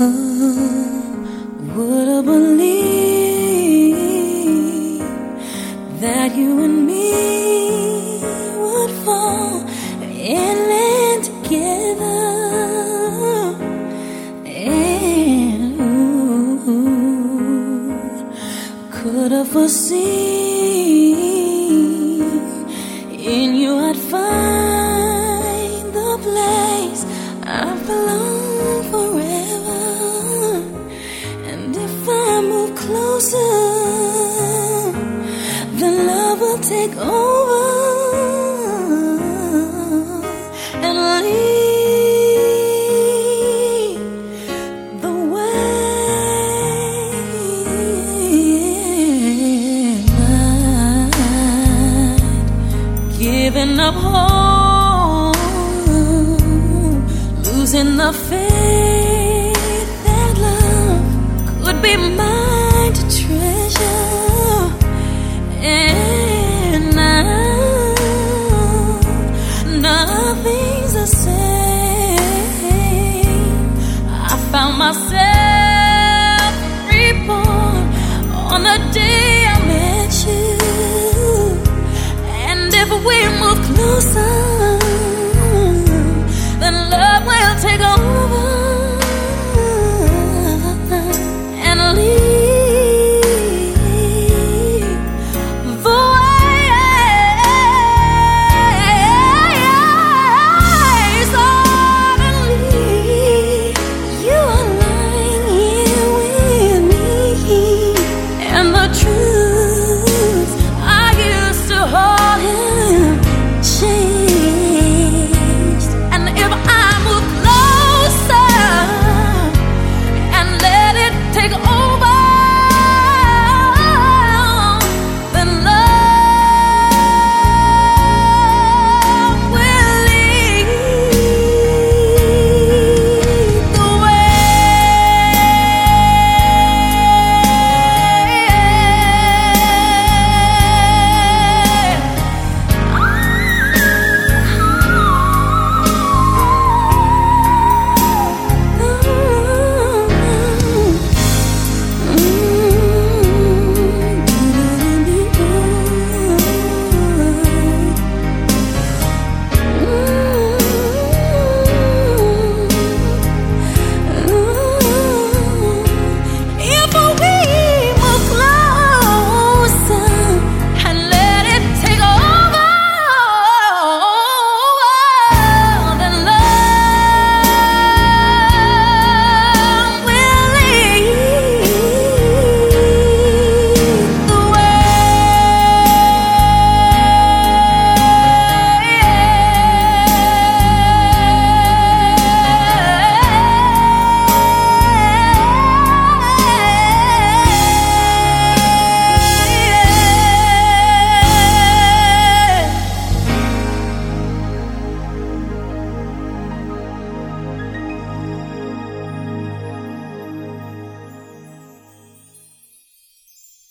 would have believed that you and me would fall in land together? And could have foreseen move closer, the love will take over and lead the way. I'd up hope, losing the faith that love could be mine we move closer.